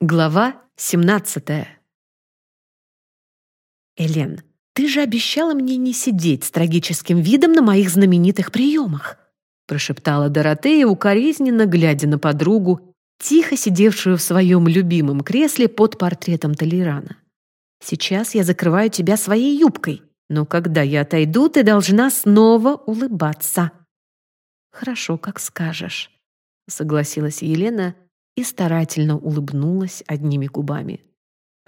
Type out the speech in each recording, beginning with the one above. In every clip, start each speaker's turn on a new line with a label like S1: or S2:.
S1: Глава 17 «Элен, ты же обещала мне не сидеть с трагическим видом на моих знаменитых приемах», прошептала Доротея, укоризненно глядя на подругу, тихо сидевшую в своем любимом кресле под портретом Толерана. «Сейчас я закрываю тебя своей юбкой, но когда я отойду, ты должна снова улыбаться». «Хорошо, как скажешь», — согласилась Елена, — и старательно улыбнулась одними губами.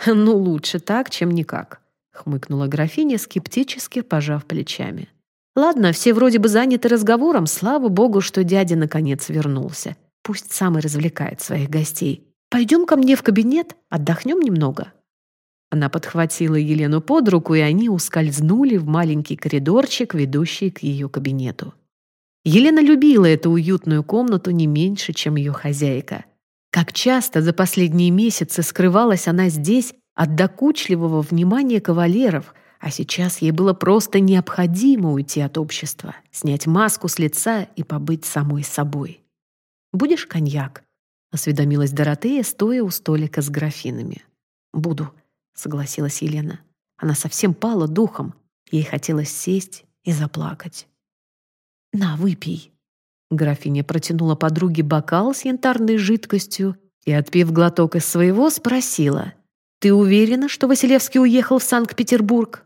S1: «Ну, лучше так, чем никак», — хмыкнула графиня, скептически пожав плечами. «Ладно, все вроде бы заняты разговором, слава богу, что дядя наконец вернулся. Пусть сам и развлекает своих гостей. Пойдем ко мне в кабинет, отдохнем немного». Она подхватила Елену под руку, и они ускользнули в маленький коридорчик, ведущий к ее кабинету. Елена любила эту уютную комнату не меньше, чем ее хозяйка. Как часто за последние месяцы скрывалась она здесь от докучливого внимания кавалеров, а сейчас ей было просто необходимо уйти от общества, снять маску с лица и побыть самой собой. «Будешь коньяк?» — осведомилась Доротея, стоя у столика с графинами. «Буду», — согласилась Елена. Она совсем пала духом. Ей хотелось сесть и заплакать. «На, выпей», Графиня протянула подруге бокал с янтарной жидкостью и, отпив глоток из своего, спросила. «Ты уверена, что Василевский уехал в Санкт-Петербург?»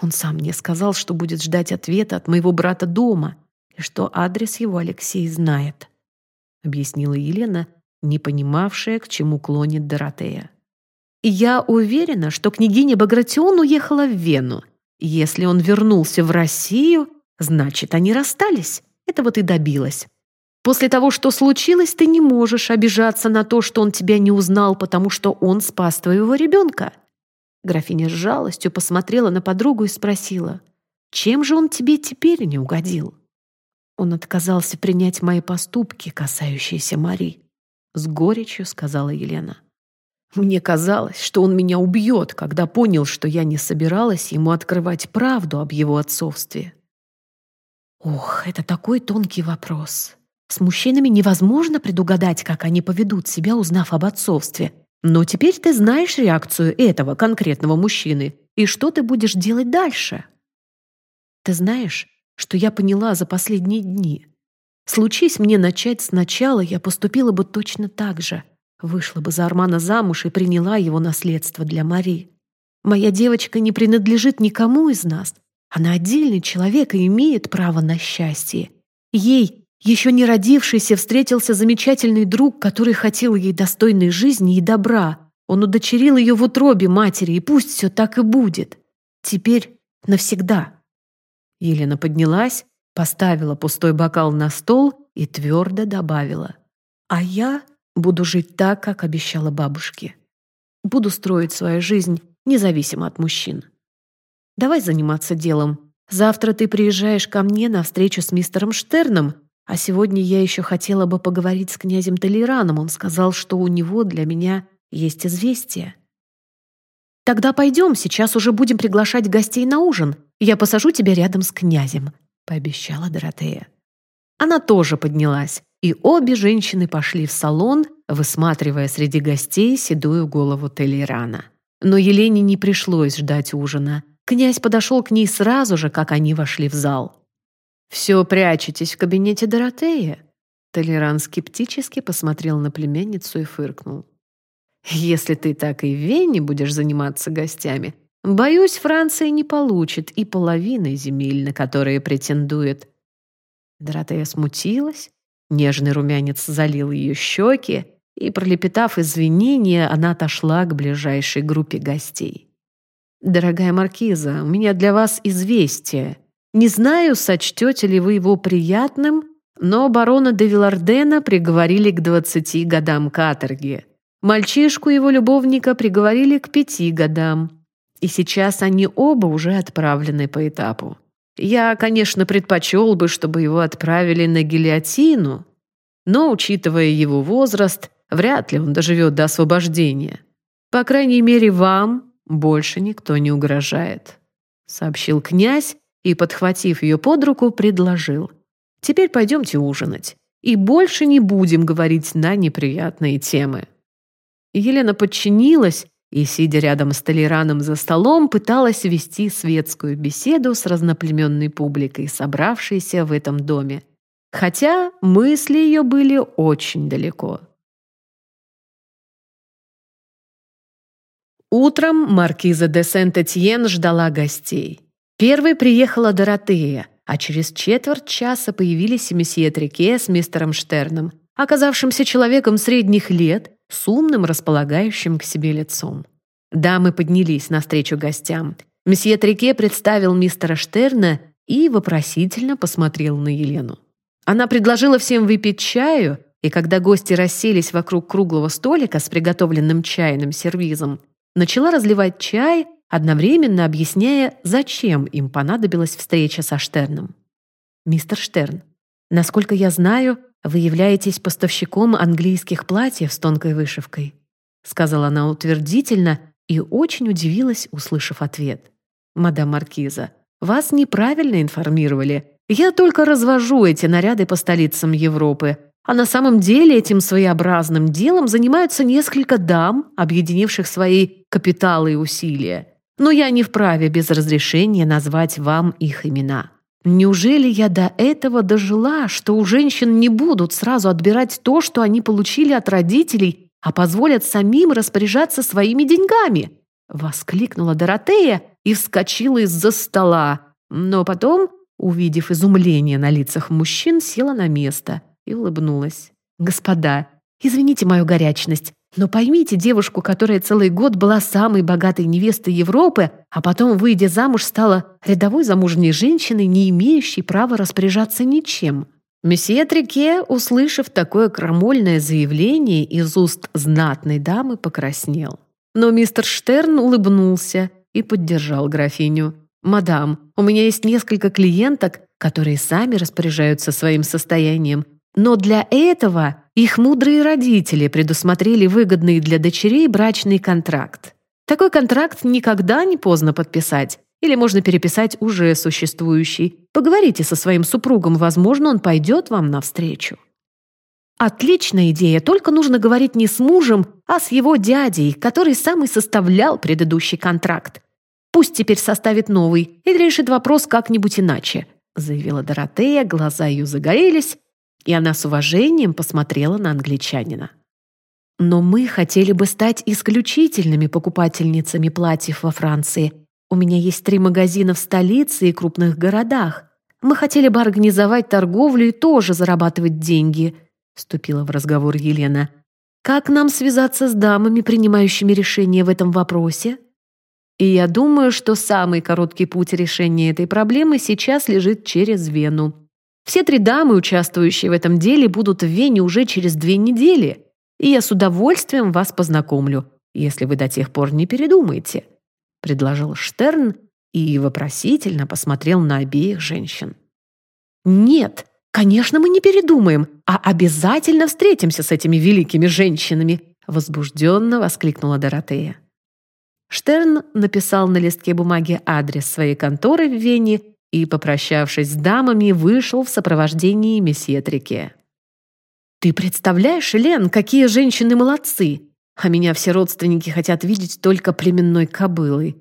S1: Он сам мне сказал, что будет ждать ответа от моего брата дома и что адрес его Алексей знает, объяснила Елена, не понимавшая, к чему клонит Доротея. Я уверена, что княгиня Багратион уехала в Вену. Если он вернулся в Россию, значит, они расстались. Этого ты добилась. После того, что случилось, ты не можешь обижаться на то, что он тебя не узнал, потому что он спас твоего ребенка». Графиня с жалостью посмотрела на подругу и спросила, «Чем же он тебе теперь не угодил?» Он отказался принять мои поступки, касающиеся Мари. С горечью сказала Елена. Мне казалось, что он меня убьет, когда понял, что я не собиралась ему открывать правду об его отцовстве. Ох, это такой тонкий вопрос. С мужчинами невозможно предугадать, как они поведут себя, узнав об отцовстве. Но теперь ты знаешь реакцию этого конкретного мужчины. И что ты будешь делать дальше? Ты знаешь, что я поняла за последние дни? Случись мне начать сначала, я поступила бы точно так же. Вышла бы за Армана замуж и приняла его наследство для Мари. Моя девочка не принадлежит никому из нас, она отдельный человек и имеет право на счастье. Ей, еще не родившейся, встретился замечательный друг, который хотел ей достойной жизни и добра. Он удочерил ее в утробе матери, и пусть все так и будет. Теперь навсегда. Елена поднялась, поставила пустой бокал на стол и твердо добавила. «А я буду жить так, как обещала бабушке. Буду строить свою жизнь независимо от мужчин». Давай заниматься делом. Завтра ты приезжаешь ко мне на встречу с мистером Штерном, а сегодня я еще хотела бы поговорить с князем Толераном. Он сказал, что у него для меня есть известие. Тогда пойдем, сейчас уже будем приглашать гостей на ужин. Я посажу тебя рядом с князем», — пообещала Доротея. Она тоже поднялась, и обе женщины пошли в салон, высматривая среди гостей седую голову Толерана. Но Елене не пришлось ждать ужина. Князь подошел к ней сразу же, как они вошли в зал. «Все прячетесь в кабинете Доротея?» Толеран скептически посмотрел на племянницу и фыркнул. «Если ты так и в Вене будешь заниматься гостями, боюсь, Франция не получит и половины земель, на которые претендует». Доротея смутилась, нежный румянец залил ее щеки, и, пролепетав извинения, она отошла к ближайшей группе гостей. «Дорогая маркиза, у меня для вас известие. Не знаю, сочтете ли вы его приятным, но барона де Вилардена приговорили к двадцати годам каторги. Мальчишку его любовника приговорили к пяти годам. И сейчас они оба уже отправлены по этапу. Я, конечно, предпочел бы, чтобы его отправили на гильотину, но, учитывая его возраст, вряд ли он доживет до освобождения. По крайней мере, вам больше никто не угрожает», — сообщил князь и, подхватив ее под руку, предложил. «Теперь пойдемте ужинать, и больше не будем говорить на неприятные темы». Елена подчинилась и, сидя рядом с Толераном за столом, пыталась вести светскую беседу с разноплеменной публикой, собравшейся в этом доме. Хотя мысли ее были очень далеко. Утром маркиза де Сент-Этьен ждала гостей. Первой приехала Доротея, а через четверть часа появились месье Трике с мистером Штерном, оказавшимся человеком средних лет, с умным, располагающим к себе лицом. Дамы поднялись навстречу гостям. Месье Трике представил мистера Штерна и вопросительно посмотрел на Елену. Она предложила всем выпить чаю, и когда гости расселись вокруг круглого столика с приготовленным чайным сервизом, начала разливать чай, одновременно объясняя, зачем им понадобилась встреча со Штерном. «Мистер Штерн, насколько я знаю, вы являетесь поставщиком английских платьев с тонкой вышивкой», сказала она утвердительно и очень удивилась, услышав ответ. «Мадам Маркиза, вас неправильно информировали. Я только развожу эти наряды по столицам Европы, а на самом деле этим своеобразным делом занимаются несколько дам, объединивших свои капиталы и усилия. Но я не вправе без разрешения назвать вам их имена. Неужели я до этого дожила, что у женщин не будут сразу отбирать то, что они получили от родителей, а позволят самим распоряжаться своими деньгами?» Воскликнула Доротея и вскочила из-за стола. Но потом, увидев изумление на лицах мужчин, села на место и улыбнулась. «Господа, извините мою горячность, но поймите девушку, которая целый год была самой богатой невестой Европы, а потом, выйдя замуж, стала рядовой замужней женщиной, не имеющей права распоряжаться ничем. Месье Трике, услышав такое крамольное заявление из уст знатной дамы, покраснел. Но мистер Штерн улыбнулся и поддержал графиню. «Мадам, у меня есть несколько клиенток, которые сами распоряжаются своим состоянием, но для этого их мудрые родители предусмотрели выгодный для дочерей брачный контракт. Такой контракт никогда не поздно подписать. Или можно переписать уже существующий. Поговорите со своим супругом, возможно, он пойдет вам навстречу. Отличная идея, только нужно говорить не с мужем, а с его дядей, который сам и составлял предыдущий контракт. Пусть теперь составит новый или решит вопрос как-нибудь иначе, заявила Доротея, глаза ее загорелись, и она с уважением посмотрела на англичанина. «Но мы хотели бы стать исключительными покупательницами платьев во Франции. У меня есть три магазина в столице и крупных городах. Мы хотели бы организовать торговлю и тоже зарабатывать деньги», вступила в разговор Елена. «Как нам связаться с дамами, принимающими решения в этом вопросе?» И я думаю, что самый короткий путь решения этой проблемы сейчас лежит через Вену. Все три дамы, участвующие в этом деле, будут в Вене уже через две недели, и я с удовольствием вас познакомлю, если вы до тех пор не передумаете», — предложил Штерн и вопросительно посмотрел на обеих женщин. «Нет, конечно, мы не передумаем, а обязательно встретимся с этими великими женщинами», — возбужденно воскликнула Доротея. Штерн написал на листке бумаги адрес своей конторы в Вене и, попрощавшись с дамами, вышел в сопровождении месье Трике. «Ты представляешь, Лен, какие женщины молодцы! А меня все родственники хотят видеть только племенной кобылой.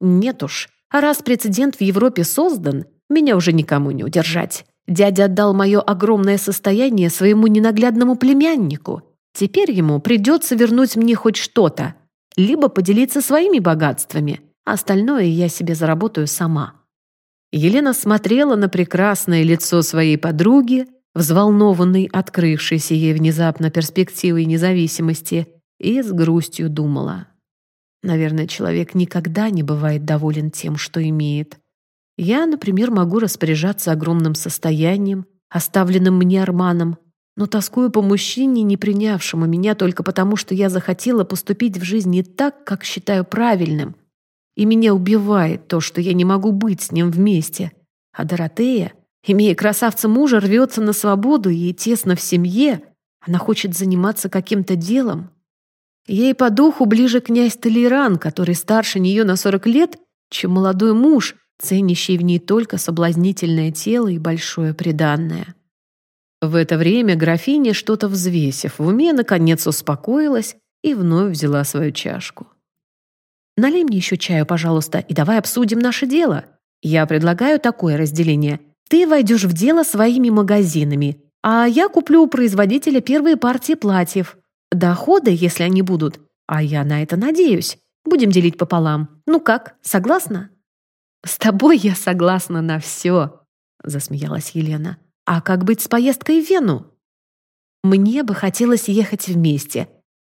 S1: Нет уж, а раз прецедент в Европе создан, меня уже никому не удержать. Дядя отдал мое огромное состояние своему ненаглядному племяннику. Теперь ему придется вернуть мне хоть что-то, либо поделиться своими богатствами, остальное я себе заработаю сама». Елена смотрела на прекрасное лицо своей подруги, взволнованной открывшейся ей внезапно перспективой независимости, и с грустью думала. Наверное, человек никогда не бывает доволен тем, что имеет. Я, например, могу распоряжаться огромным состоянием, оставленным мне Арманом, но тоскую по мужчине, не принявшему меня только потому, что я захотела поступить в жизни так, как считаю правильным — и меня убивает то, что я не могу быть с ним вместе. А Доротея, имея красавца мужа, рвется на свободу и тесно в семье. Она хочет заниматься каким-то делом. Ей по духу ближе князь Толеран, который старше нее на 40 лет, чем молодой муж, ценящий в ней только соблазнительное тело и большое преданное. В это время графиня, что-то взвесив в уме, наконец успокоилась и вновь взяла свою чашку. «Налей мне еще чаю, пожалуйста, и давай обсудим наше дело. Я предлагаю такое разделение. Ты войдешь в дело своими магазинами, а я куплю у производителя первые партии платьев. Доходы, если они будут, а я на это надеюсь, будем делить пополам. Ну как, согласна?» «С тобой я согласна на все», — засмеялась Елена. «А как быть с поездкой в Вену?» «Мне бы хотелось ехать вместе.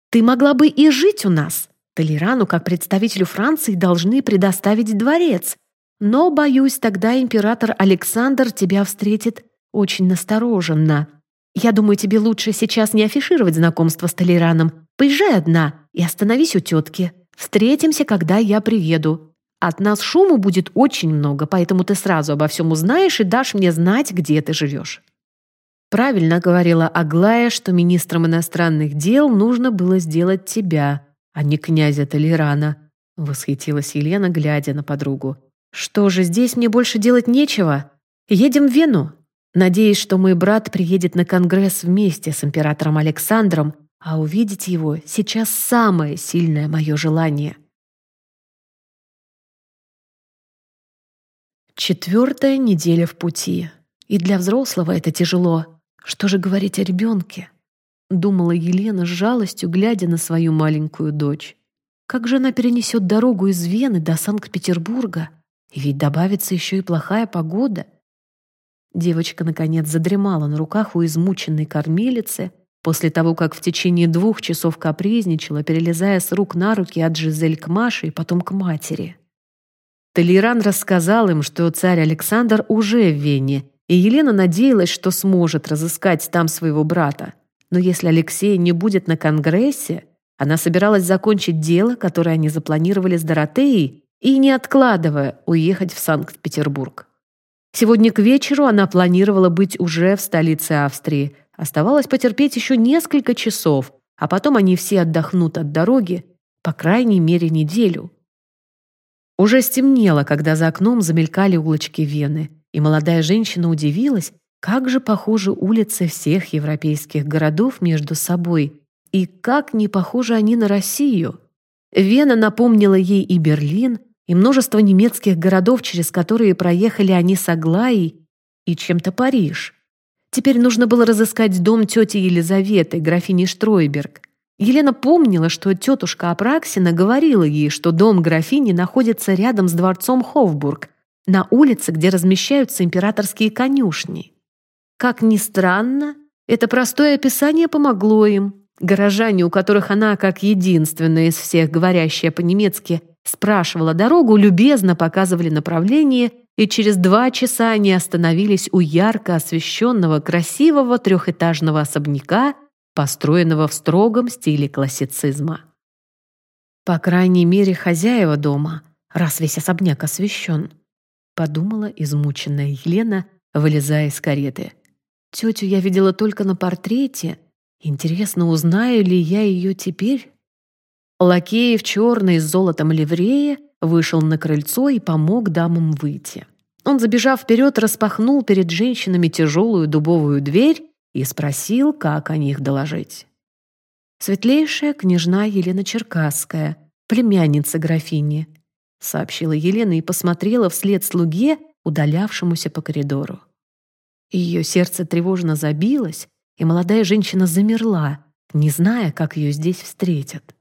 S1: Ты могла бы и жить у нас. Толерану, как представителю Франции, должны предоставить дворец. Но, боюсь, тогда император Александр тебя встретит очень настороженно. Я думаю, тебе лучше сейчас не афишировать знакомство с Толераном. Поезжай одна и остановись у тетки. Встретимся, когда я приеду. От нас шуму будет очень много, поэтому ты сразу обо всем узнаешь и дашь мне знать, где ты живешь». Правильно говорила Аглая, что министром иностранных дел нужно было сделать тебя, а не князя Толерана. Восхитилась Елена, глядя на подругу. «Что же, здесь мне больше делать нечего? Едем в Вену. Надеюсь, что мой брат приедет на конгресс вместе с императором Александром, а увидеть его сейчас самое сильное мое желание». Четвертая неделя в пути. И для взрослого это тяжело. Что же говорить о ребенке? Думала Елена с жалостью, глядя на свою маленькую дочь. Как же она перенесет дорогу из Вены до Санкт-Петербурга? И ведь добавится еще и плохая погода. Девочка, наконец, задремала на руках у измученной кормилицы, после того, как в течение двух часов капризничала, перелезая с рук на руки от Жизель к Маше и потом к матери. Толеран рассказал им, что царь Александр уже в Вене, и Елена надеялась, что сможет разыскать там своего брата. Но если Алексей не будет на Конгрессе, она собиралась закончить дело, которое они запланировали с Доротеей, и, не откладывая, уехать в Санкт-Петербург. Сегодня к вечеру она планировала быть уже в столице Австрии. Оставалось потерпеть еще несколько часов, а потом они все отдохнут от дороги, по крайней мере, неделю. Уже стемнело, когда за окном замелькали улочки Вены, и молодая женщина удивилась, как же похожи улицы всех европейских городов между собой, и как не похожи они на Россию. Вена напомнила ей и Берлин, и множество немецких городов, через которые проехали они с Аглаей, и чем-то Париж. Теперь нужно было разыскать дом тети Елизаветы, графини Штройберг. Елена помнила, что тетушка Апраксина говорила ей, что дом графини находится рядом с дворцом Хофбург, на улице, где размещаются императорские конюшни. Как ни странно, это простое описание помогло им. Горожане, у которых она, как единственная из всех говорящая по-немецки, спрашивала дорогу, любезно показывали направление, и через два часа они остановились у ярко освещенного красивого трехэтажного особняка построенного в строгом стиле классицизма. По крайней мере, хозяева дома, раз весь особняк освещен, подумала измученная Елена, вылезая из кареты. Тетю я видела только на портрете. Интересно, узнаю ли я ее теперь? Лакей в черной с золотом ливрее вышел на крыльцо и помог дамам выйти. Он, забежав вперед, распахнул перед женщинами тяжелую дубовую дверь и спросил, как о них доложить. «Светлейшая княжна Елена Черкасская, племянница графини», сообщила Елена и посмотрела вслед слуге, удалявшемуся по коридору. Ее сердце тревожно забилось, и молодая женщина замерла, не зная, как ее здесь встретят.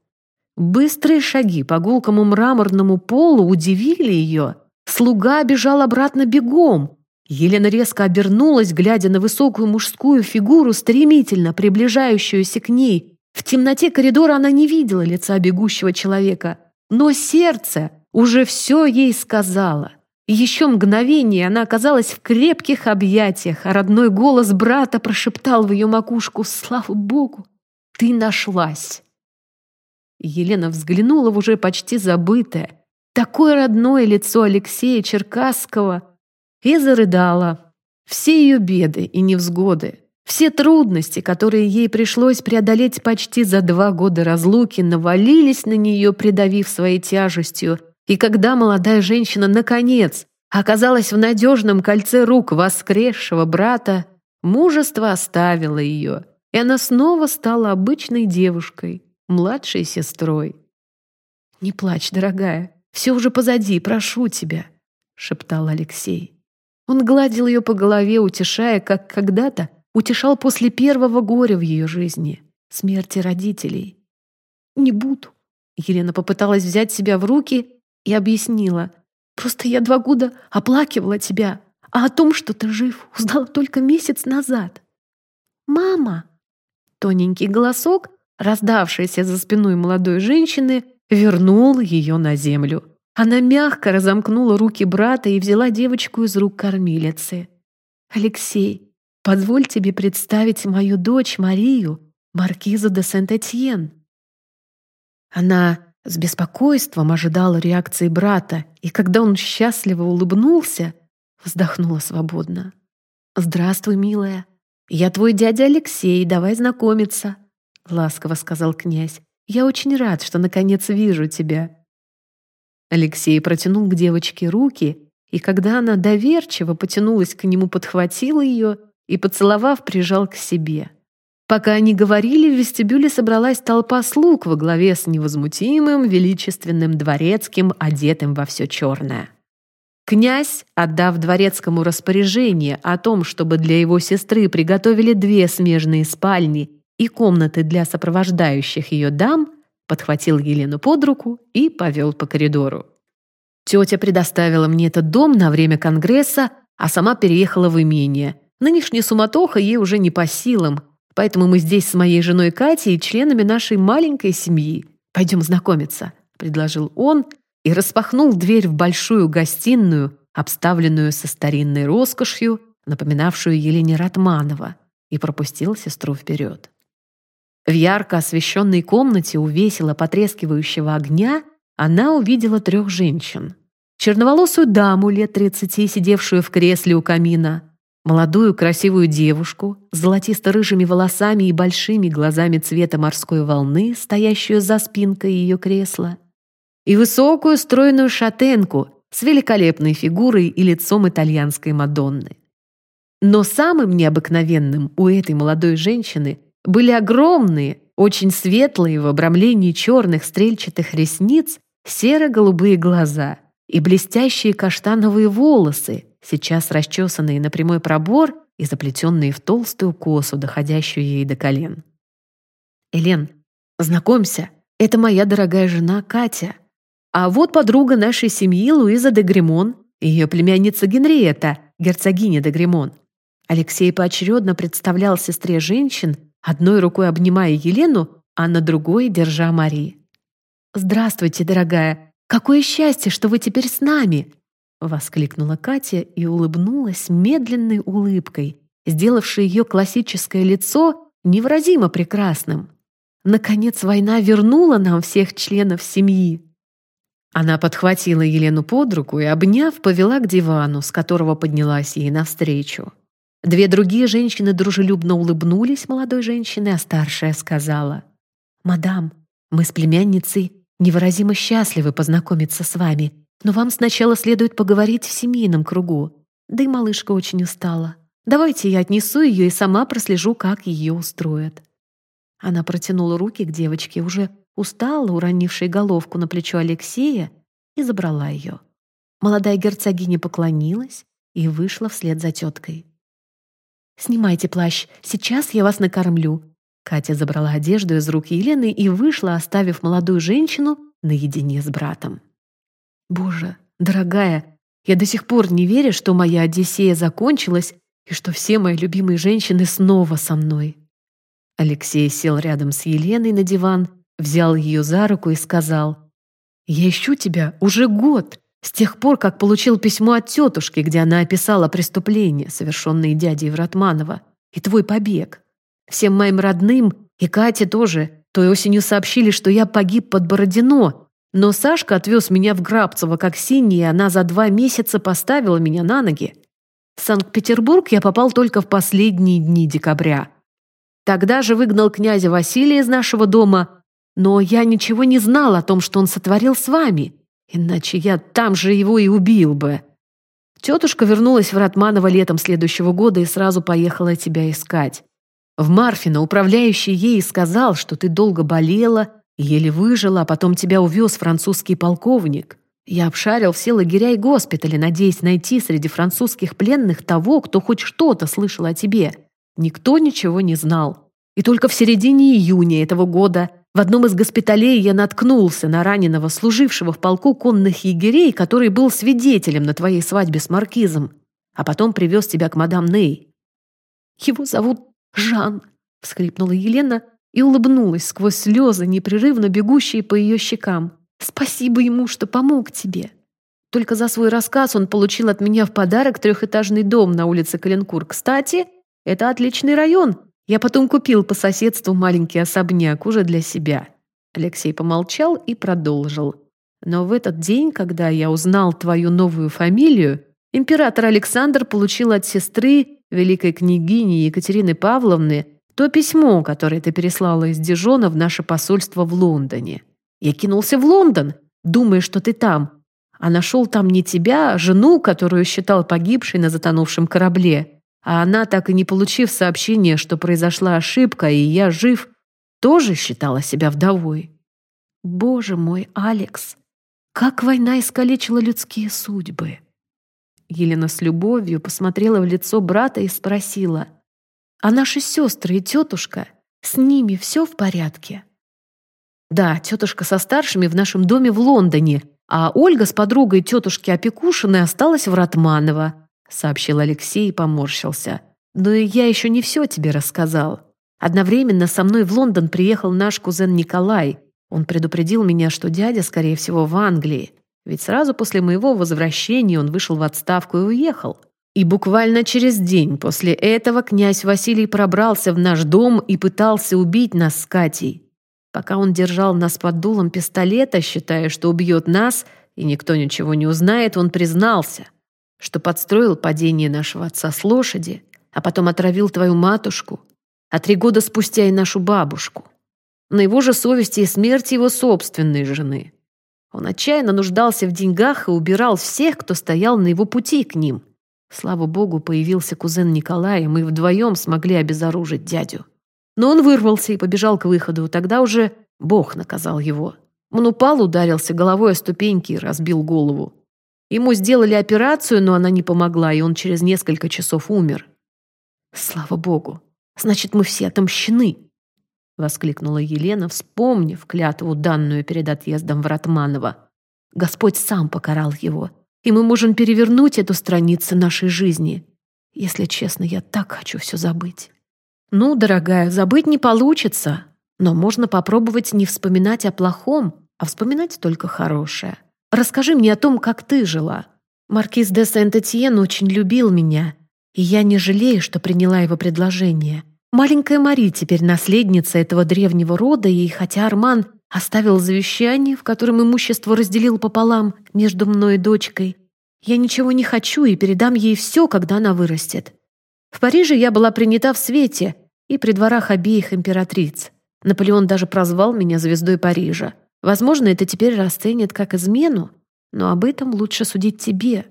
S1: Быстрые шаги по гулкому мраморному полу удивили ее. Слуга бежал обратно бегом, Елена резко обернулась, глядя на высокую мужскую фигуру, стремительно приближающуюся к ней. В темноте коридора она не видела лица бегущего человека, но сердце уже все ей сказала. Еще мгновение она оказалась в крепких объятиях, а родной голос брата прошептал в ее макушку «Слава Богу, ты нашлась!» Елена взглянула в уже почти забытое, такое родное лицо Алексея Черкасского — и зарыдала. Все ее беды и невзгоды, все трудности, которые ей пришлось преодолеть почти за два года разлуки, навалились на нее, придавив своей тяжестью. И когда молодая женщина, наконец, оказалась в надежном кольце рук воскресшего брата, мужество оставило ее, и она снова стала обычной девушкой, младшей сестрой. «Не плачь, дорогая, все уже позади, прошу тебя», — шептал Алексей. Он гладил ее по голове, утешая, как когда-то утешал после первого горя в ее жизни — смерти родителей. «Не буду». Елена попыталась взять себя в руки и объяснила. «Просто я два года оплакивала тебя, а о том, что ты жив, узнала только месяц назад». «Мама!» Тоненький голосок, раздавшийся за спиной молодой женщины, вернул ее на землю. Она мягко разомкнула руки брата и взяла девочку из рук кормилицы. «Алексей, позволь тебе представить мою дочь Марию, маркизу де Сент-Этьен». Она с беспокойством ожидала реакции брата, и когда он счастливо улыбнулся, вздохнула свободно. «Здравствуй, милая. Я твой дядя Алексей, давай знакомиться», — ласково сказал князь. «Я очень рад, что наконец вижу тебя». Алексей протянул к девочке руки, и когда она доверчиво потянулась к нему, подхватил ее и, поцеловав, прижал к себе. Пока они говорили, в вестибюле собралась толпа слуг во главе с невозмутимым, величественным дворецким, одетым во все черное. Князь, отдав дворецкому распоряжение о том, чтобы для его сестры приготовили две смежные спальни и комнаты для сопровождающих ее дам, подхватил Елену под руку и повел по коридору. Тетя предоставила мне этот дом на время конгресса, а сама переехала в имение. Нынешняя суматоха ей уже не по силам, Поэтому мы здесь с моей женой Катей и членами нашей маленькой семьи. Пойдем знакомиться», — предложил он и распахнул дверь в большую гостиную, обставленную со старинной роскошью, напоминавшую Елене Ратманова, и пропустил сестру вперед. В ярко освещенной комнате у весело потрескивающего огня она увидела трех женщин. Черноволосую даму лет тридцати, сидевшую в кресле у камина, Молодую красивую девушку с золотисто-рыжими волосами и большими глазами цвета морской волны, стоящую за спинкой ее кресла, и высокую стройную шатенку с великолепной фигурой и лицом итальянской Мадонны. Но самым необыкновенным у этой молодой женщины были огромные, очень светлые в обрамлении черных стрельчатых ресниц серо-голубые глаза и блестящие каштановые волосы, сейчас расчесанные на прямой пробор и заплетенные в толстую косу, доходящую ей до колен. «Элен, знакомься, это моя дорогая жена Катя. А вот подруга нашей семьи Луиза де Гремон и ее племянница Генриетта, герцогиня де Гремон». Алексей поочередно представлял сестре женщин, одной рукой обнимая Елену, а на другой держа Мари. «Здравствуйте, дорогая! Какое счастье, что вы теперь с нами!» Воскликнула Катя и улыбнулась медленной улыбкой, сделавшей ее классическое лицо невыразимо прекрасным. Наконец война вернула нам всех членов семьи. Она подхватила Елену под руку и, обняв, повела к дивану, с которого поднялась ей навстречу. Две другие женщины дружелюбно улыбнулись молодой женщине, а старшая сказала, «Мадам, мы с племянницей невыразимо счастливы познакомиться с вами но вам сначала следует поговорить в семейном кругу. Да и малышка очень устала. Давайте я отнесу ее и сама прослежу, как ее устроят». Она протянула руки к девочке, уже устала, уронившей головку на плечо Алексея, и забрала ее. Молодая герцогиня поклонилась и вышла вслед за теткой. «Снимайте плащ, сейчас я вас накормлю». Катя забрала одежду из рук Елены и вышла, оставив молодую женщину наедине с братом. Боже, дорогая, я до сих пор не верю, что моя Одиссея закончилась и что все мои любимые женщины снова со мной. Алексей сел рядом с Еленой на диван, взял ее за руку и сказал, «Я ищу тебя уже год, с тех пор, как получил письмо от тетушки, где она описала преступления, совершенные дядей Вратманова, и твой побег. Всем моим родным и Кате тоже той осенью сообщили, что я погиб под Бородино, но Сашка отвез меня в Грабцево как синий, и она за два месяца поставила меня на ноги. В Санкт-Петербург я попал только в последние дни декабря. Тогда же выгнал князя Василия из нашего дома, но я ничего не знал о том, что он сотворил с вами, иначе я там же его и убил бы. Тетушка вернулась в Ратманово летом следующего года и сразу поехала тебя искать. В Марфино управляющий ей сказал, что ты долго болела, Еле выжила, а потом тебя увез французский полковник. Я обшарил все лагеря и госпитали, надеясь найти среди французских пленных того, кто хоть что-то слышал о тебе. Никто ничего не знал. И только в середине июня этого года в одном из госпиталей я наткнулся на раненого, служившего в полку конных егерей, который был свидетелем на твоей свадьбе с маркизом, а потом привез тебя к мадам Ней. Его зовут Жан, — всхлипнула Елена и улыбнулась сквозь слезы, непрерывно бегущие по ее щекам. «Спасибо ему, что помог тебе!» Только за свой рассказ он получил от меня в подарок трехэтажный дом на улице Калинкур. Кстати, это отличный район. Я потом купил по соседству маленький особняк уже для себя. Алексей помолчал и продолжил. Но в этот день, когда я узнал твою новую фамилию, император Александр получил от сестры, великой княгини Екатерины Павловны, то письмо, которое ты переслала из Дижона в наше посольство в Лондоне. Я кинулся в Лондон, думая, что ты там, а нашел там не тебя, а жену, которую считал погибшей на затонувшем корабле. А она, так и не получив сообщения, что произошла ошибка, и я жив, тоже считала себя вдовой. Боже мой, Алекс, как война искалечила людские судьбы. Елена с любовью посмотрела в лицо брата и спросила — а наши сестры и тетушка, с ними все в порядке? Да, тетушка со старшими в нашем доме в Лондоне, а Ольга с подругой тетушки Опекушиной осталась в Ратманово, сообщил Алексей и поморщился. Но я еще не все тебе рассказал. Одновременно со мной в Лондон приехал наш кузен Николай. Он предупредил меня, что дядя, скорее всего, в Англии. Ведь сразу после моего возвращения он вышел в отставку и уехал. И буквально через день после этого князь Василий пробрался в наш дом и пытался убить нас с Катей. Пока он держал нас под дулом пистолета, считая, что убьет нас, и никто ничего не узнает, он признался, что подстроил падение нашего отца с лошади, а потом отравил твою матушку, а три года спустя и нашу бабушку. На его же совести и смерть его собственной жены. Он отчаянно нуждался в деньгах и убирал всех, кто стоял на его пути к ним – Слава богу, появился кузен Николай, и мы вдвоем смогли обезоружить дядю. Но он вырвался и побежал к выходу. Тогда уже Бог наказал его. Он упал, ударился головой о ступеньки и разбил голову. Ему сделали операцию, но она не помогла, и он через несколько часов умер. «Слава богу! Значит, мы все отомщены!» — воскликнула Елена, вспомнив клятву, данную перед отъездом в Ратманово. Господь сам покарал его и мы можем перевернуть эту страницу нашей жизни. Если честно, я так хочу все забыть. Ну, дорогая, забыть не получится, но можно попробовать не вспоминать о плохом, а вспоминать только хорошее. Расскажи мне о том, как ты жила. Маркиз де Сент-Этьен очень любил меня, и я не жалею, что приняла его предложение. Маленькая Мари теперь наследница этого древнего рода, и хотя Арман Оставил завещание, в котором имущество разделил пополам между мной и дочкой. Я ничего не хочу и передам ей все, когда она вырастет. В Париже я была принята в свете и при дворах обеих императриц. Наполеон даже прозвал меня звездой Парижа. Возможно, это теперь расценят как измену, но об этом лучше судить тебе.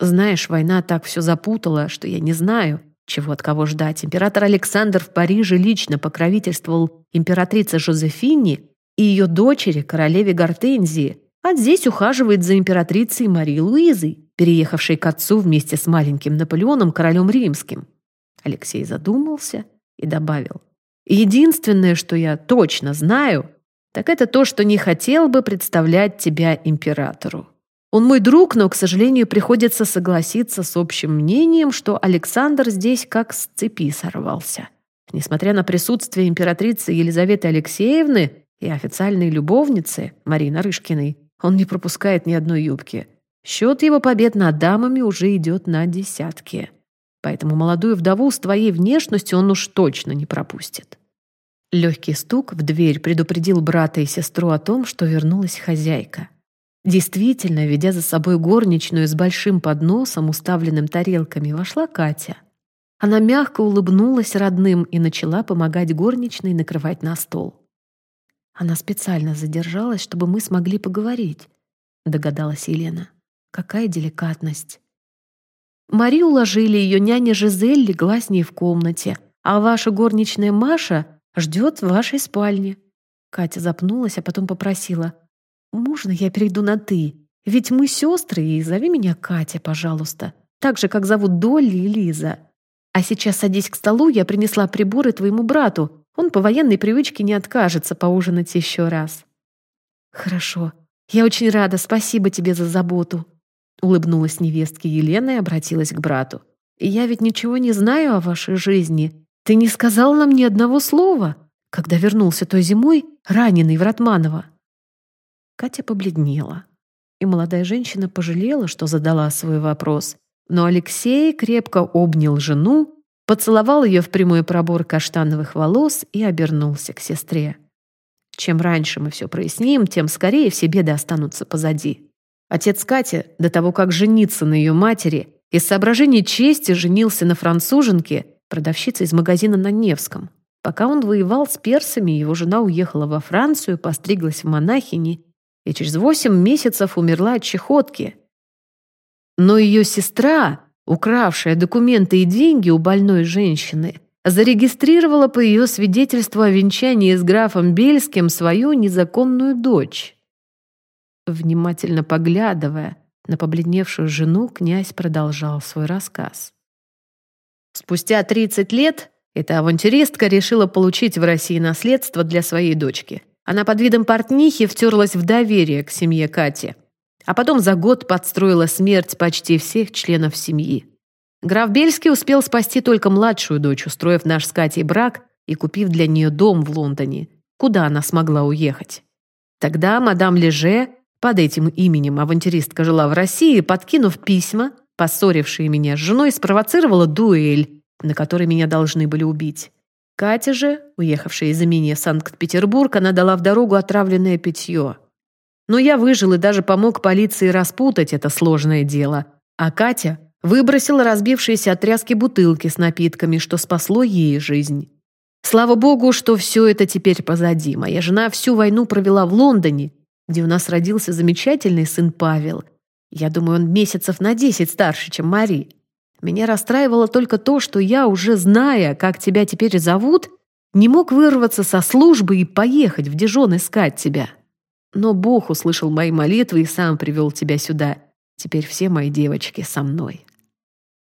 S1: Знаешь, война так все запутала, что я не знаю, чего от кого ждать? Император Александр в Париже лично покровительствовал императрице Жозефине и ее дочери, королеве Гортензии, а здесь ухаживает за императрицей Марией Луизой, переехавшей к отцу вместе с маленьким Наполеоном, королем римским. Алексей задумался и добавил. «Единственное, что я точно знаю, так это то, что не хотел бы представлять тебя императору. Он мой друг, но, к сожалению, приходится согласиться с общим мнением, что Александр здесь как с цепи сорвался. Несмотря на присутствие императрицы Елизаветы Алексеевны и официальной любовницы Марины Рышкиной, он не пропускает ни одной юбки. Счет его побед над дамами уже идет на десятки. Поэтому молодую вдову с твоей внешностью он уж точно не пропустит. Легкий стук в дверь предупредил брата и сестру о том, что вернулась хозяйка. Действительно, ведя за собой горничную с большим подносом, уставленным тарелками, вошла Катя. Она мягко улыбнулась родным и начала помогать горничной накрывать на стол. Она специально задержалась, чтобы мы смогли поговорить, догадалась Елена. Какая деликатность. Мари уложили ее няня Жизель легла с ней в комнате, а ваша горничная Маша ждет в вашей спальне. Катя запнулась, а потом попросила. «Можно я перейду на «ты»? Ведь мы сестры, и зови меня Катя, пожалуйста. Так же, как зовут Долли и Лиза. А сейчас садись к столу, я принесла приборы твоему брату. Он по военной привычке не откажется поужинать еще раз». «Хорошо. Я очень рада. Спасибо тебе за заботу». Улыбнулась невестке Елена и обратилась к брату. «Я ведь ничего не знаю о вашей жизни. Ты не сказал нам ни одного слова, когда вернулся той зимой, раненый в Ратманово». Катя побледнела, и молодая женщина пожалела, что задала свой вопрос. Но Алексей крепко обнял жену, поцеловал ее в прямой пробор каштановых волос и обернулся к сестре. Чем раньше мы все проясним, тем скорее все беды останутся позади. Отец Кати, до того, как жениться на ее матери, из соображений чести женился на француженке, продавщице из магазина на Невском. Пока он воевал с персами, его жена уехала во Францию, постриглась в монахини и через восемь месяцев умерла от чехотки. Но ее сестра, укравшая документы и деньги у больной женщины, зарегистрировала по ее свидетельству о венчании с графом Бельским свою незаконную дочь. Внимательно поглядывая на побледневшую жену, князь продолжал свой рассказ. Спустя 30 лет эта авантюристка решила получить в России наследство для своей дочки. Она под видом портнихи втерлась в доверие к семье Кати а потом за год подстроила смерть почти всех членов семьи. Граф Бельский успел спасти только младшую дочь, устроив наш с Катей брак и купив для нее дом в Лондоне, куда она смогла уехать. Тогда мадам Леже, под этим именем авантюристка жила в России, подкинув письма, поссорившие меня с женой, спровоцировала дуэль, на которой меня должны были убить. Катя же, уехавшая из имения в Санкт-Петербург, она дала в дорогу отравленное питье. Но я выжил и даже помог полиции распутать это сложное дело. А Катя выбросила разбившиеся от тряски бутылки с напитками, что спасло ей жизнь. Слава богу, что все это теперь позади. Моя жена всю войну провела в Лондоне, где у нас родился замечательный сын Павел. Я думаю, он месяцев на десять старше, чем Мари. Меня расстраивало только то, что я, уже зная, как тебя теперь зовут, не мог вырваться со службы и поехать в Дижон искать тебя. Но Бог услышал мои молитвы и сам привел тебя сюда. Теперь все мои девочки со мной».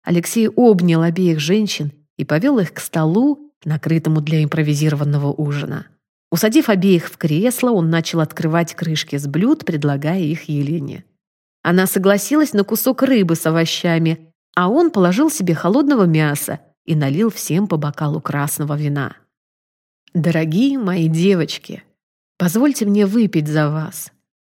S1: Алексей обнял обеих женщин и повел их к столу, накрытому для импровизированного ужина. Усадив обеих в кресло, он начал открывать крышки с блюд, предлагая их Елене. Она согласилась на кусок рыбы с овощами, а он положил себе холодного мяса и налил всем по бокалу красного вина. «Дорогие мои девочки!» Позвольте мне выпить за вас,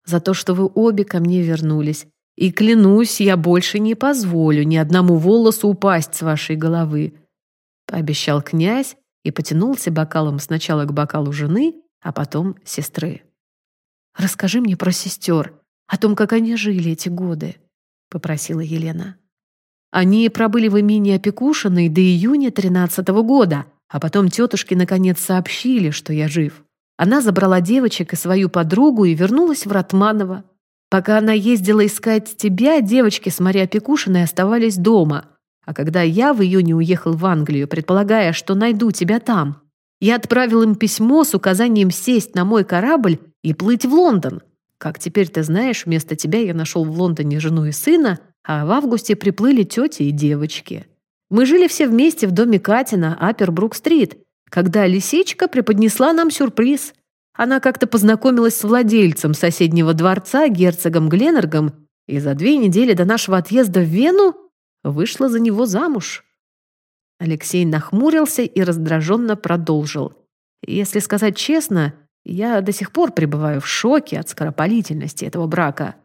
S1: за то, что вы обе ко мне вернулись. И клянусь, я больше не позволю ни одному волосу упасть с вашей головы», — пообещал князь и потянулся бокалом сначала к бокалу жены, а потом сестры. «Расскажи мне про сестер, о том, как они жили эти годы», — попросила Елена. Они пробыли в имении опекушиной до июня тринадцатого года, а потом тетушки наконец сообщили, что я жив. Она забрала девочек и свою подругу и вернулась в Ратманово. Пока она ездила искать тебя, девочки с Мария Пекушиной оставались дома. А когда я в июне уехал в Англию, предполагая, что найду тебя там, я отправил им письмо с указанием сесть на мой корабль и плыть в Лондон. Как теперь ты знаешь, вместо тебя я нашел в Лондоне жену и сына, а в августе приплыли тети и девочки. Мы жили все вместе в доме Катина, Апербрук-стрит, когда лисичка преподнесла нам сюрприз. Она как-то познакомилась с владельцем соседнего дворца, герцогом Гленнергом, и за две недели до нашего отъезда в Вену вышла за него замуж. Алексей нахмурился и раздраженно продолжил. «Если сказать честно, я до сих пор пребываю в шоке от скоропалительности этого брака.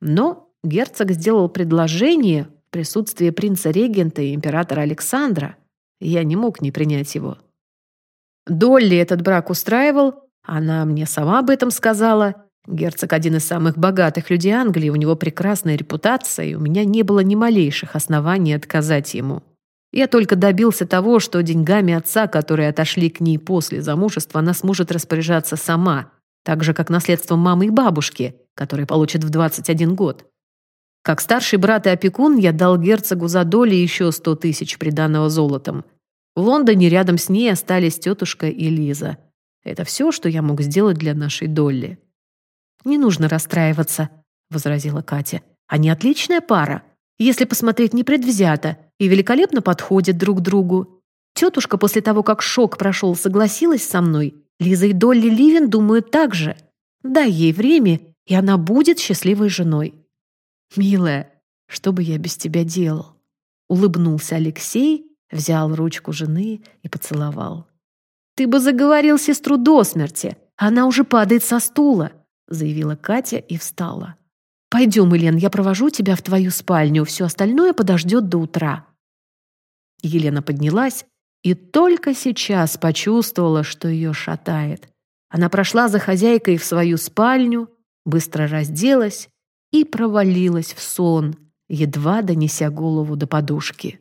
S1: Но герцог сделал предложение в присутствии принца-регента и императора Александра, я не мог не принять его. Долли этот брак устраивал, она мне сама об этом сказала. Герцог один из самых богатых людей Англии, у него прекрасная репутация, и у меня не было ни малейших оснований отказать ему. Я только добился того, что деньгами отца, которые отошли к ней после замужества, она сможет распоряжаться сама, так же, как наследством мамы и бабушки, которые получат в 21 год. Как старший брат и опекун я дал герцогу за доли еще 100 тысяч приданного золотом – в Лондоне рядом с ней остались тетушка и Лиза. Это все, что я мог сделать для нашей Долли». «Не нужно расстраиваться», — возразила Катя. «Они отличная пара, если посмотреть непредвзято, и великолепно подходят друг другу. Тетушка после того, как шок прошел, согласилась со мной. Лиза и Долли Ливен думают так же. Дай ей время, и она будет счастливой женой». «Милая, что бы я без тебя делал?» Улыбнулся Алексей, взял ручку жены и поцеловал. «Ты бы заговорил сестру до смерти. Она уже падает со стула», заявила Катя и встала. «Пойдем, Елен, я провожу тебя в твою спальню. Все остальное подождет до утра». Елена поднялась и только сейчас почувствовала, что ее шатает. Она прошла за хозяйкой в свою спальню, быстро разделась и провалилась в сон, едва донеся голову до подушки.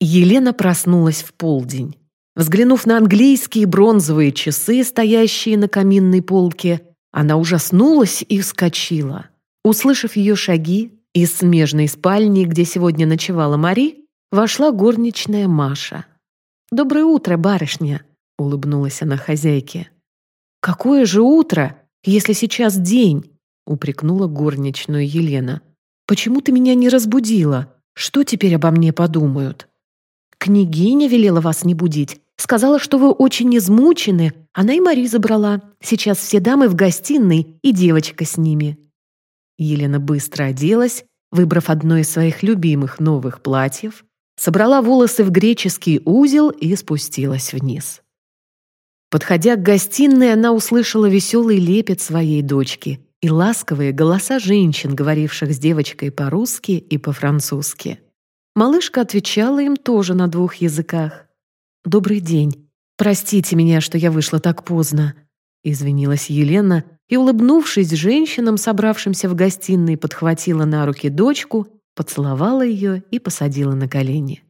S1: Елена проснулась в полдень. Взглянув на английские бронзовые часы, стоящие на каминной полке, она ужаснулась и вскочила. Услышав ее шаги, из смежной спальни, где сегодня ночевала Мари, вошла горничная Маша. «Доброе утро, барышня!» — улыбнулась она хозяйке. «Какое же утро, если сейчас день?» — упрекнула горничную Елена. «Почему ты меня не разбудила? Что теперь обо мне подумают?» «Княгиня велела вас не будить. Сказала, что вы очень измучены. Она и Мари забрала. Сейчас все дамы в гостиной, и девочка с ними». Елена быстро оделась, выбрав одно из своих любимых новых платьев, собрала волосы в греческий узел и спустилась вниз. Подходя к гостиной, она услышала веселый лепет своей дочки и ласковые голоса женщин, говоривших с девочкой по-русски и по-французски. Малышка отвечала им тоже на двух языках. «Добрый день. Простите меня, что я вышла так поздно», — извинилась Елена и, улыбнувшись женщинам, собравшимся в гостиной, подхватила на руки дочку, поцеловала ее и посадила на колени.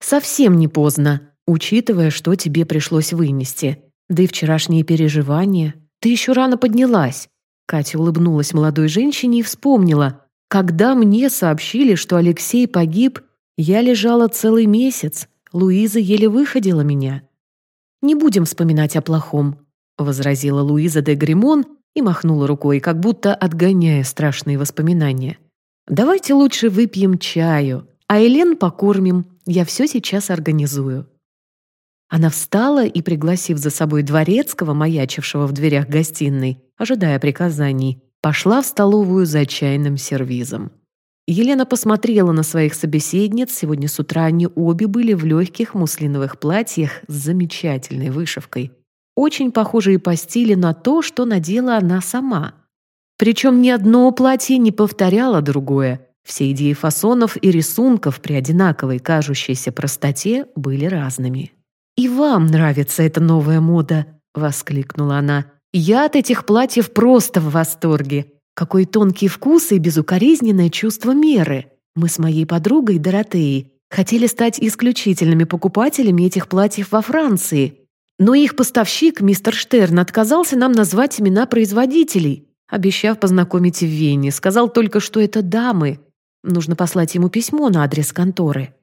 S1: «Совсем не поздно, учитывая, что тебе пришлось вынести. Да и вчерашние переживания. Ты еще рано поднялась». Катя улыбнулась молодой женщине и вспомнила, когда мне сообщили, что Алексей погиб, я лежала целый месяц. Луиза еле выходила меня. «Не будем вспоминать о плохом», — возразила Луиза де Гримон и махнула рукой, как будто отгоняя страшные воспоминания. «Давайте лучше выпьем чаю, а Элен покормим. Я все сейчас организую». Она встала и, пригласив за собой дворецкого, маячившего в дверях гостиной, ожидая приказаний, пошла в столовую за чайным сервизом. Елена посмотрела на своих собеседниц. Сегодня с утра они обе были в легких муслиновых платьях с замечательной вышивкой. Очень похожие по стилю на то, что надела она сама. Причем ни одно платье не повторяло другое. Все идеи фасонов и рисунков при одинаковой кажущейся простоте были разными. «И вам нравится эта новая мода!» — воскликнула она. Я от этих платьев просто в восторге. Какой тонкий вкус и безукоризненное чувство меры. Мы с моей подругой Доротеей хотели стать исключительными покупателями этих платьев во Франции. Но их поставщик, мистер Штерн, отказался нам назвать имена производителей, обещав познакомить в Вене. Сказал только, что это дамы. Нужно послать ему письмо на адрес конторы.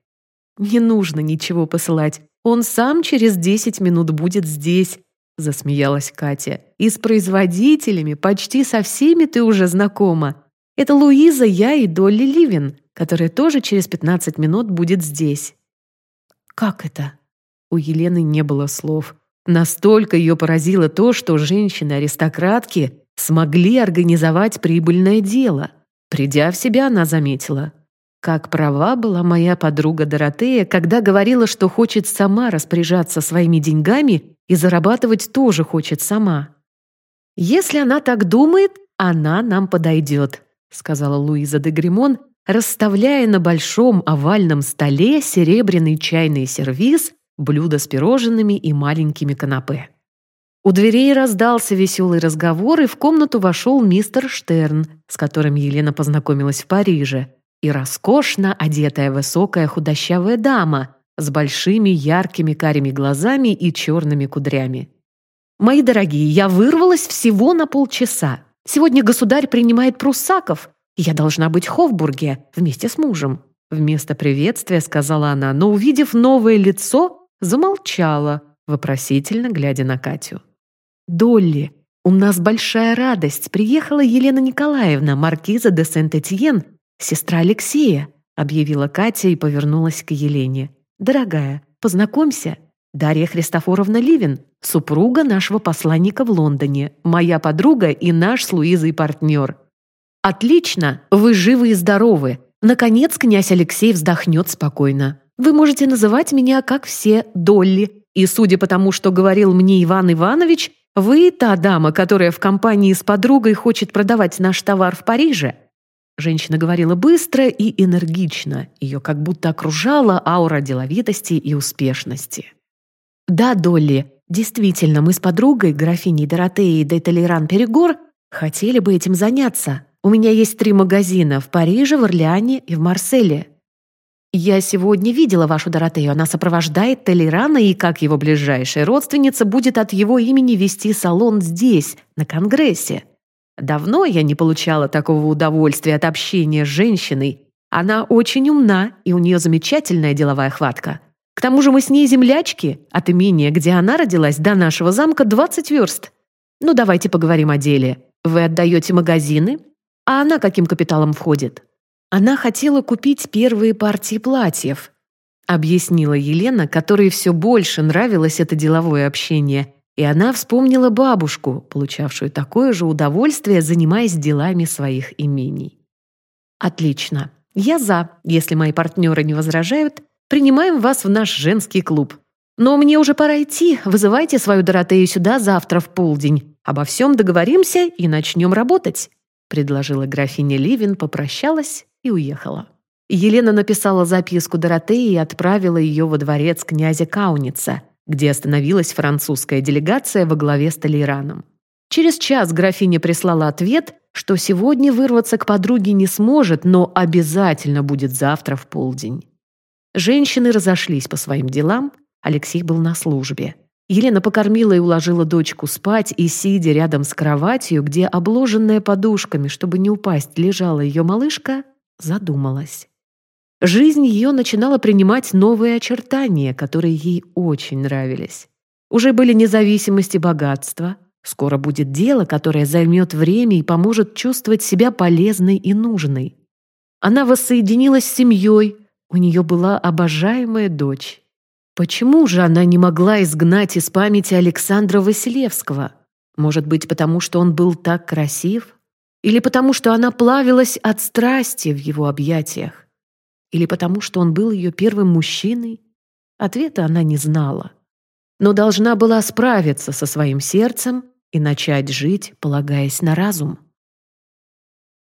S1: Не нужно ничего посылать. Он сам через 10 минут будет здесь, — засмеялась Катя. «И с производителями почти со всеми ты уже знакома. Это Луиза, я и Долли Ливин, которая тоже через 15 минут будет здесь». «Как это?» У Елены не было слов. Настолько ее поразило то, что женщины-аристократки смогли организовать прибыльное дело. Придя в себя, она заметила. Как права была моя подруга Доротея, когда говорила, что хочет сама распоряжаться своими деньгами и зарабатывать тоже хочет сама. «Если она так думает, она нам подойдет», сказала Луиза де Гримон, расставляя на большом овальном столе серебряный чайный сервиз, блюдо с пирожными и маленькими канапе. У дверей раздался веселый разговор, и в комнату вошел мистер Штерн, с которым Елена познакомилась в Париже, и роскошно одетая высокая худощавая дама, с большими яркими карими глазами и черными кудрями. «Мои дорогие, я вырвалась всего на полчаса. Сегодня государь принимает пруссаков, и я должна быть в Хофбурге вместе с мужем. Вместо приветствия сказала она, но, увидев новое лицо, замолчала, вопросительно глядя на Катю. «Долли, у нас большая радость. Приехала Елена Николаевна, маркиза де Сент-Этьен, сестра Алексея», объявила Катя и повернулась к Елене. «Дорогая, познакомься. Дарья Христофоровна Ливин, супруга нашего посланника в Лондоне, моя подруга и наш с Луизой партнер. Отлично, вы живы и здоровы. Наконец князь Алексей вздохнет спокойно. Вы можете называть меня, как все, Долли. И судя по тому, что говорил мне Иван Иванович, вы та дама, которая в компании с подругой хочет продавать наш товар в Париже. Женщина говорила быстро и энергично. Ее как будто окружала аура деловитости и успешности. «Да, Долли, действительно, мы с подругой, графиней Доротеей де Толеран-Перегор, хотели бы этим заняться. У меня есть три магазина в Париже, в Орлеане и в Марселе. Я сегодня видела вашу Доротею. Она сопровождает Толерана и, как его ближайшая родственница, будет от его имени вести салон здесь, на Конгрессе. Давно я не получала такого удовольствия от общения с женщиной. Она очень умна, и у нее замечательная деловая хватка. К тому же мы с ней землячки, от имения, где она родилась, до нашего замка 20 верст. Ну, давайте поговорим о деле. Вы отдаете магазины, а она каким капиталом входит? Она хотела купить первые партии платьев, объяснила Елена, которой все больше нравилось это деловое общение, и она вспомнила бабушку, получавшую такое же удовольствие, занимаясь делами своих имений. «Отлично. Я за, если мои партнеры не возражают, принимаем вас в наш женский клуб. Но мне уже пора идти, вызывайте свою Доротею сюда завтра в полдень. Обо всем договоримся и начнем работать» предложила графиня Ливин, попрощалась и уехала. Елена написала записку Доротеи и отправила ее во дворец князя Кауница, где остановилась французская делегация во главе с Толейраном. Через час графиня прислала ответ, что сегодня вырваться к подруге не сможет, но обязательно будет завтра в полдень. Женщины разошлись по своим делам, Алексей был на службе. Елена покормила и уложила дочку спать, и, сидя рядом с кроватью, где обложенная подушками, чтобы не упасть, лежала ее малышка, задумалась. Жизнь ее начинала принимать новые очертания, которые ей очень нравились. Уже были независимость и богатство. Скоро будет дело, которое займет время и поможет чувствовать себя полезной и нужной. Она воссоединилась с семьей, у нее была обожаемая дочь. Почему же она не могла изгнать из памяти Александра Василевского? Может быть, потому что он был так красив? Или потому что она плавилась от страсти в его объятиях? Или потому что он был ее первым мужчиной? Ответа она не знала. Но должна была справиться со своим сердцем и начать жить, полагаясь на разум.